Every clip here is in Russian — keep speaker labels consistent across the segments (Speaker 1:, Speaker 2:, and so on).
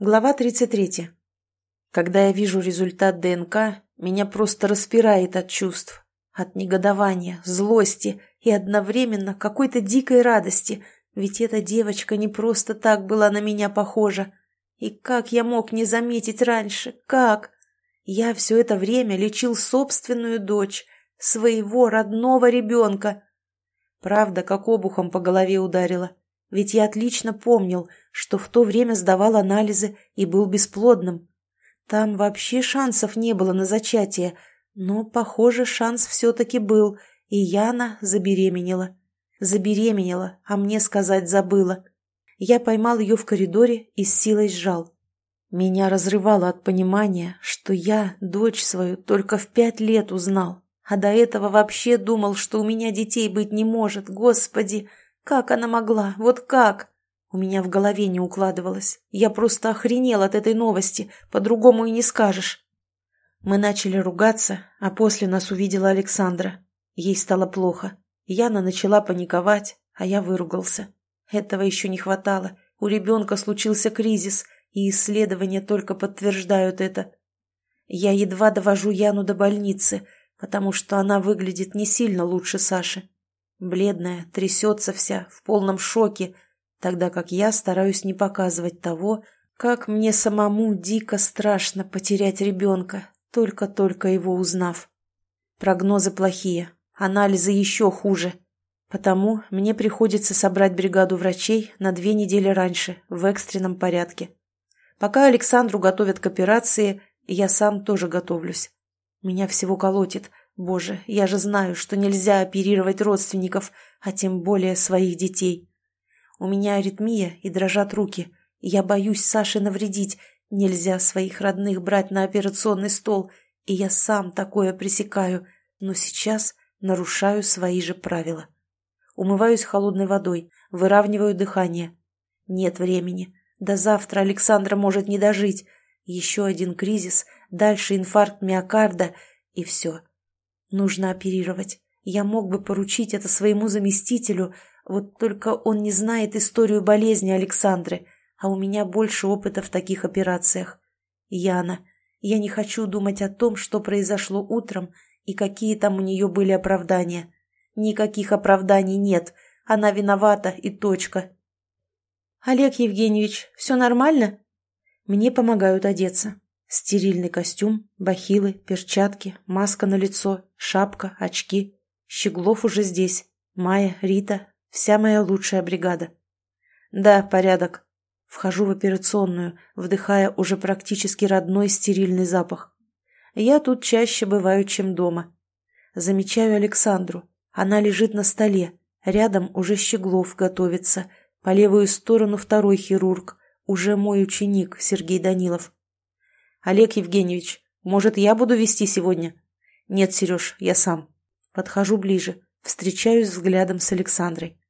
Speaker 1: Глава 33. Когда я вижу результат ДНК, меня просто распирает от чувств. От негодования, злости и одновременно какой-то дикой радости, ведь эта девочка не просто так была на меня похожа. И как я мог не заметить раньше? Как? Я все это время лечил собственную дочь, своего родного ребенка. Правда, как обухом по голове ударила. Ведь я отлично помнил, что в то время сдавал анализы и был бесплодным. Там вообще шансов не было на зачатие, но, похоже, шанс все-таки был, и Яна забеременела. Забеременела, а мне сказать забыла. Я поймал ее в коридоре и с силой сжал. Меня разрывало от понимания, что я дочь свою только в пять лет узнал, а до этого вообще думал, что у меня детей быть не может, господи! Как она могла? Вот как? У меня в голове не укладывалось. Я просто охренел от этой новости, по-другому и не скажешь. Мы начали ругаться, а после нас увидела Александра. Ей стало плохо. Яна начала паниковать, а я выругался. Этого еще не хватало. У ребенка случился кризис, и исследования только подтверждают это. Я едва довожу Яну до больницы, потому что она выглядит не сильно лучше Саши. Бледная, трясется вся, в полном шоке, тогда как я стараюсь не показывать того, как мне самому дико страшно потерять ребенка, только-только его узнав. Прогнозы плохие, анализы еще хуже. Потому мне приходится собрать бригаду врачей на две недели раньше, в экстренном порядке. Пока Александру готовят к операции, я сам тоже готовлюсь. Меня всего колотит, Боже, я же знаю, что нельзя оперировать родственников, а тем более своих детей. У меня аритмия и дрожат руки. Я боюсь Саше навредить. Нельзя своих родных брать на операционный стол, и я сам такое пресекаю, но сейчас нарушаю свои же правила. Умываюсь холодной водой, выравниваю дыхание. Нет времени. До завтра Александра может не дожить. Еще один кризис, дальше инфаркт миокарда, и все. Нужно оперировать. Я мог бы поручить это своему заместителю, вот только он не знает историю болезни Александры, а у меня больше опыта в таких операциях. Яна, я не хочу думать о том, что произошло утром и какие там у нее были оправдания. Никаких оправданий нет. Она виновата и точка. Олег Евгеньевич, все нормально? Мне помогают одеться. Стерильный костюм, бахилы, перчатки, маска на лицо, шапка, очки. Щеглов уже здесь. Майя, Рита, вся моя лучшая бригада. Да, порядок. Вхожу в операционную, вдыхая уже практически родной стерильный запах. Я тут чаще бываю, чем дома. Замечаю Александру. Она лежит на столе. Рядом уже Щеглов готовится. По левую сторону второй хирург. Уже мой ученик, Сергей Данилов. «Олег Евгеньевич, может, я буду вести сегодня?» «Нет, Сереж, я сам». Подхожу ближе, встречаюсь взглядом с Александрой.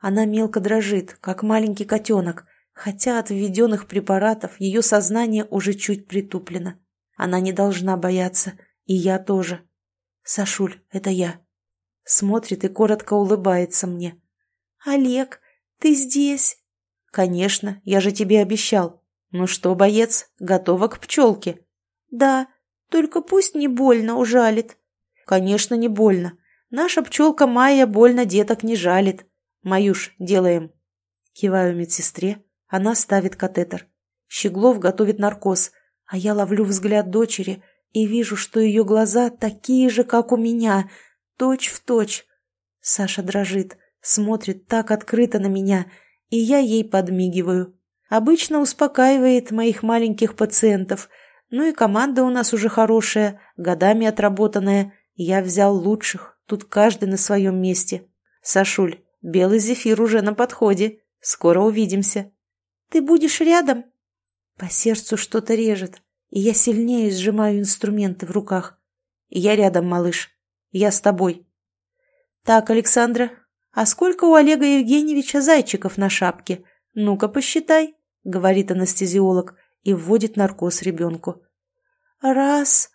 Speaker 1: Она мелко дрожит, как маленький котенок, хотя от введенных препаратов ее сознание уже чуть притуплено. Она не должна бояться, и я тоже. «Сашуль, это я». Смотрит и коротко улыбается мне. «Олег, ты здесь?» «Конечно, я же тебе обещал. «Ну что, боец, готова к пчелке?» «Да, только пусть не больно ужалит». «Конечно, не больно. Наша пчелка Майя больно деток не жалит. Маюш, делаем». Киваю медсестре, она ставит катетер. Щеглов готовит наркоз, а я ловлю взгляд дочери и вижу, что ее глаза такие же, как у меня, точь в точь. Саша дрожит, смотрит так открыто на меня, и я ей подмигиваю. Обычно успокаивает моих маленьких пациентов. Ну и команда у нас уже хорошая, годами отработанная. Я взял лучших, тут каждый на своем месте. Сашуль, белый зефир уже на подходе. Скоро увидимся. Ты будешь рядом? По сердцу что-то режет, и я сильнее сжимаю инструменты в руках. Я рядом, малыш. Я с тобой. Так, Александра, а сколько у Олега Евгеньевича зайчиков на шапке? Ну-ка, посчитай говорит анестезиолог и вводит наркоз ребенку. «Раз,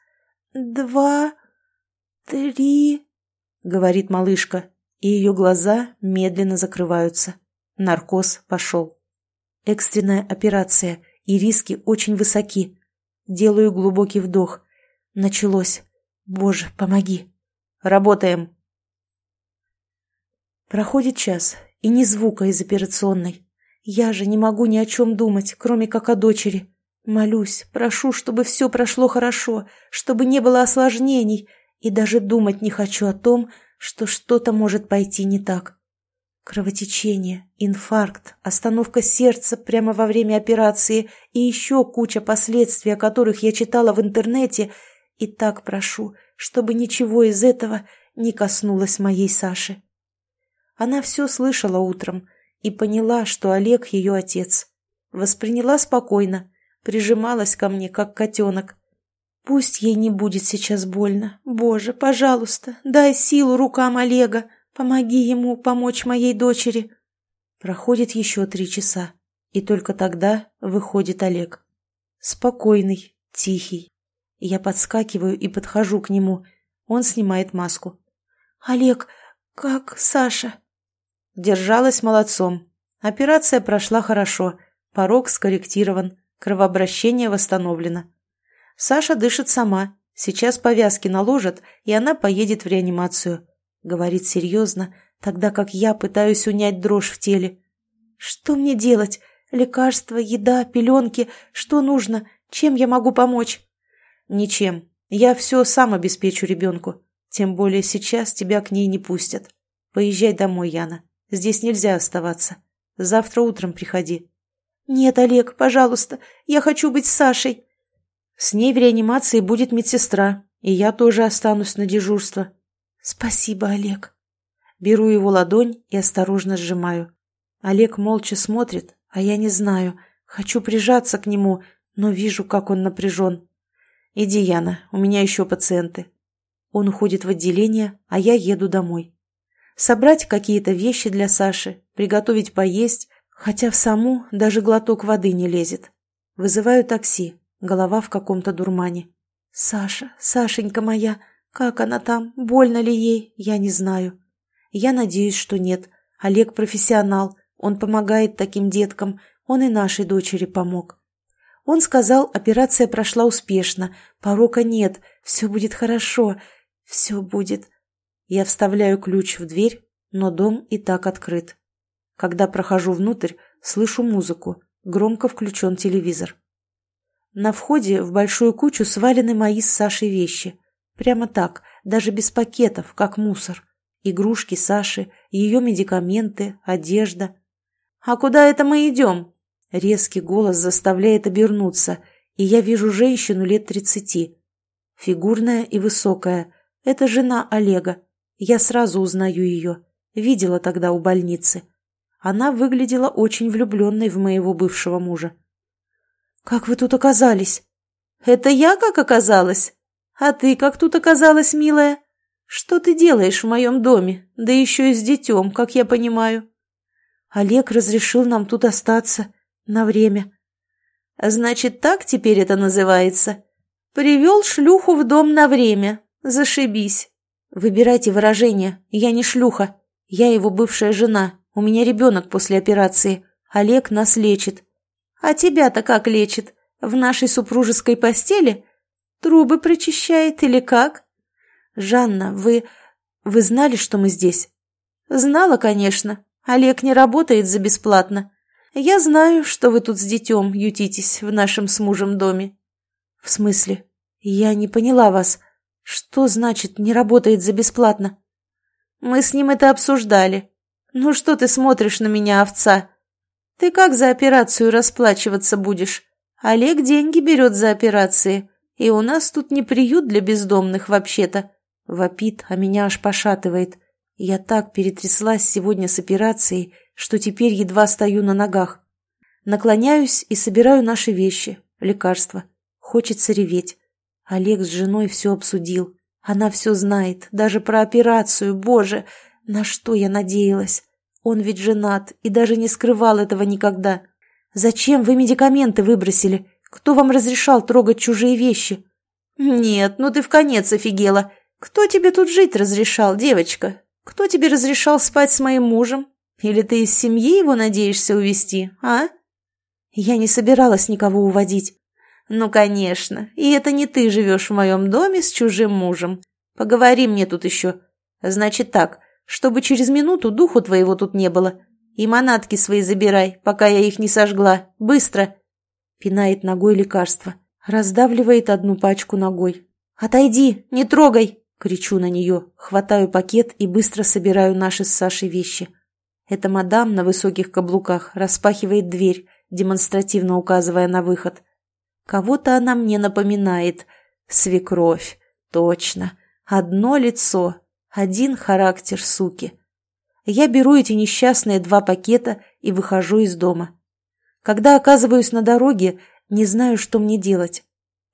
Speaker 1: два, три», — говорит малышка, и ее глаза медленно закрываются. Наркоз пошел. Экстренная операция, и риски очень высоки. Делаю глубокий вдох. Началось. Боже, помоги. Работаем. Проходит час, и ни звука из операционной. Я же не могу ни о чем думать, кроме как о дочери. Молюсь, прошу, чтобы все прошло хорошо, чтобы не было осложнений, и даже думать не хочу о том, что что-то может пойти не так. Кровотечение, инфаркт, остановка сердца прямо во время операции и еще куча последствий, о которых я читала в интернете, и так прошу, чтобы ничего из этого не коснулось моей Саши. Она все слышала утром и поняла, что Олег ее отец. Восприняла спокойно, прижималась ко мне, как котенок. Пусть ей не будет сейчас больно. Боже, пожалуйста, дай силу рукам Олега. Помоги ему помочь моей дочери. Проходит еще три часа, и только тогда выходит Олег. Спокойный, тихий. Я подскакиваю и подхожу к нему. Он снимает маску. «Олег, как Саша?» Держалась молодцом. Операция прошла хорошо. Порог скорректирован. Кровообращение восстановлено. Саша дышит сама. Сейчас повязки наложат, и она поедет в реанимацию. Говорит серьезно, тогда как я пытаюсь унять дрожь в теле. Что мне делать? Лекарства, еда, пеленки? Что нужно? Чем я могу помочь? Ничем. Я все сам обеспечу ребенку. Тем более сейчас тебя к ней не пустят. Поезжай домой, Яна. Здесь нельзя оставаться. Завтра утром приходи. «Нет, Олег, пожалуйста, я хочу быть с Сашей». «С ней в реанимации будет медсестра, и я тоже останусь на дежурство». «Спасибо, Олег». Беру его ладонь и осторожно сжимаю. Олег молча смотрит, а я не знаю. Хочу прижаться к нему, но вижу, как он напряжен. «Иди, Яна, у меня еще пациенты». Он уходит в отделение, а я еду домой. Собрать какие-то вещи для Саши, приготовить поесть, Хотя в саму даже глоток воды не лезет. Вызываю такси, голова в каком-то дурмане. «Саша, Сашенька моя, как она там, больно ли ей, я не знаю. Я надеюсь, что нет. Олег профессионал, он помогает таким деткам, он и нашей дочери помог. Он сказал, операция прошла успешно, порока нет, все будет хорошо, все будет. Я вставляю ключ в дверь, но дом и так открыт. Когда прохожу внутрь, слышу музыку, громко включен телевизор. На входе в большую кучу свалены мои с Сашей вещи. Прямо так, даже без пакетов, как мусор. Игрушки Саши, ее медикаменты, одежда. «А куда это мы идем?» Резкий голос заставляет обернуться, и я вижу женщину лет тридцати. Фигурная и высокая. Это жена Олега. Я сразу узнаю ее. Видела тогда у больницы. Она выглядела очень влюбленной в моего бывшего мужа. «Как вы тут оказались?» «Это я как оказалась? А ты как тут оказалась, милая? Что ты делаешь в моем доме, да еще и с детем, как я понимаю?» Олег разрешил нам тут остаться на время. «Значит, так теперь это называется? Привел шлюху в дом на время. Зашибись. Выбирайте выражение. Я не шлюха. Я его бывшая жена, у меня ребенок после операции. Олег нас лечит. А тебя-то как лечит? В нашей супружеской постели? Трубы прочищает или как? Жанна, вы... Вы знали, что мы здесь? Знала, конечно. Олег не работает за бесплатно. Я знаю, что вы тут с детем ютитесь в нашем с мужем доме. В смысле? Я не поняла вас. Что значит «не работает за бесплатно»? Мы с ним это обсуждали. «Ну что ты смотришь на меня, овца? Ты как за операцию расплачиваться будешь? Олег деньги берет за операции, и у нас тут не приют для бездомных вообще-то». Вопит, а меня аж пошатывает. Я так перетряслась сегодня с операцией, что теперь едва стою на ногах. Наклоняюсь и собираю наши вещи, лекарства. Хочется реветь. Олег с женой все обсудил. Она все знает, даже про операцию, боже, на что я надеялась? Он ведь женат и даже не скрывал этого никогда. Зачем вы медикаменты выбросили? Кто вам разрешал трогать чужие вещи? Нет, ну ты в конец офигела. Кто тебе тут жить разрешал, девочка? Кто тебе разрешал спать с моим мужем? Или ты из семьи его надеешься увести, а? Я не собиралась никого уводить. Ну, конечно, и это не ты живешь в моем доме с чужим мужем. Поговори мне тут еще. Значит так, чтобы через минуту духу твоего тут не было. И манатки свои забирай, пока я их не сожгла. Быстро!» Пинает ногой лекарство. Раздавливает одну пачку ногой. «Отойди! Не трогай!» Кричу на нее, хватаю пакет и быстро собираю наши с Сашей вещи. Эта мадам на высоких каблуках распахивает дверь, демонстративно указывая на выход. Кого-то она мне напоминает. Свекровь. Точно. Одно лицо. Один характер суки. Я беру эти несчастные два пакета и выхожу из дома. Когда оказываюсь на дороге, не знаю, что мне делать.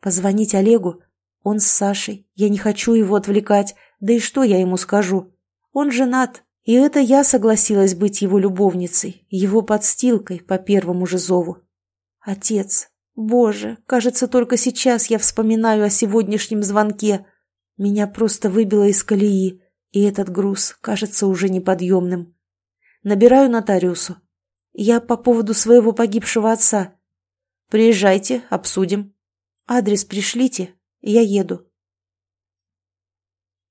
Speaker 1: Позвонить Олегу? Он с Сашей. Я не хочу его отвлекать. Да и что я ему скажу? Он женат. И это я согласилась быть его любовницей, его подстилкой по первому же зову. Отец. Боже, кажется, только сейчас я вспоминаю о сегодняшнем звонке. Меня просто выбило из колеи, и этот груз кажется уже неподъемным. Набираю нотариусу. Я по поводу своего погибшего отца. Приезжайте, обсудим. Адрес пришлите, я еду.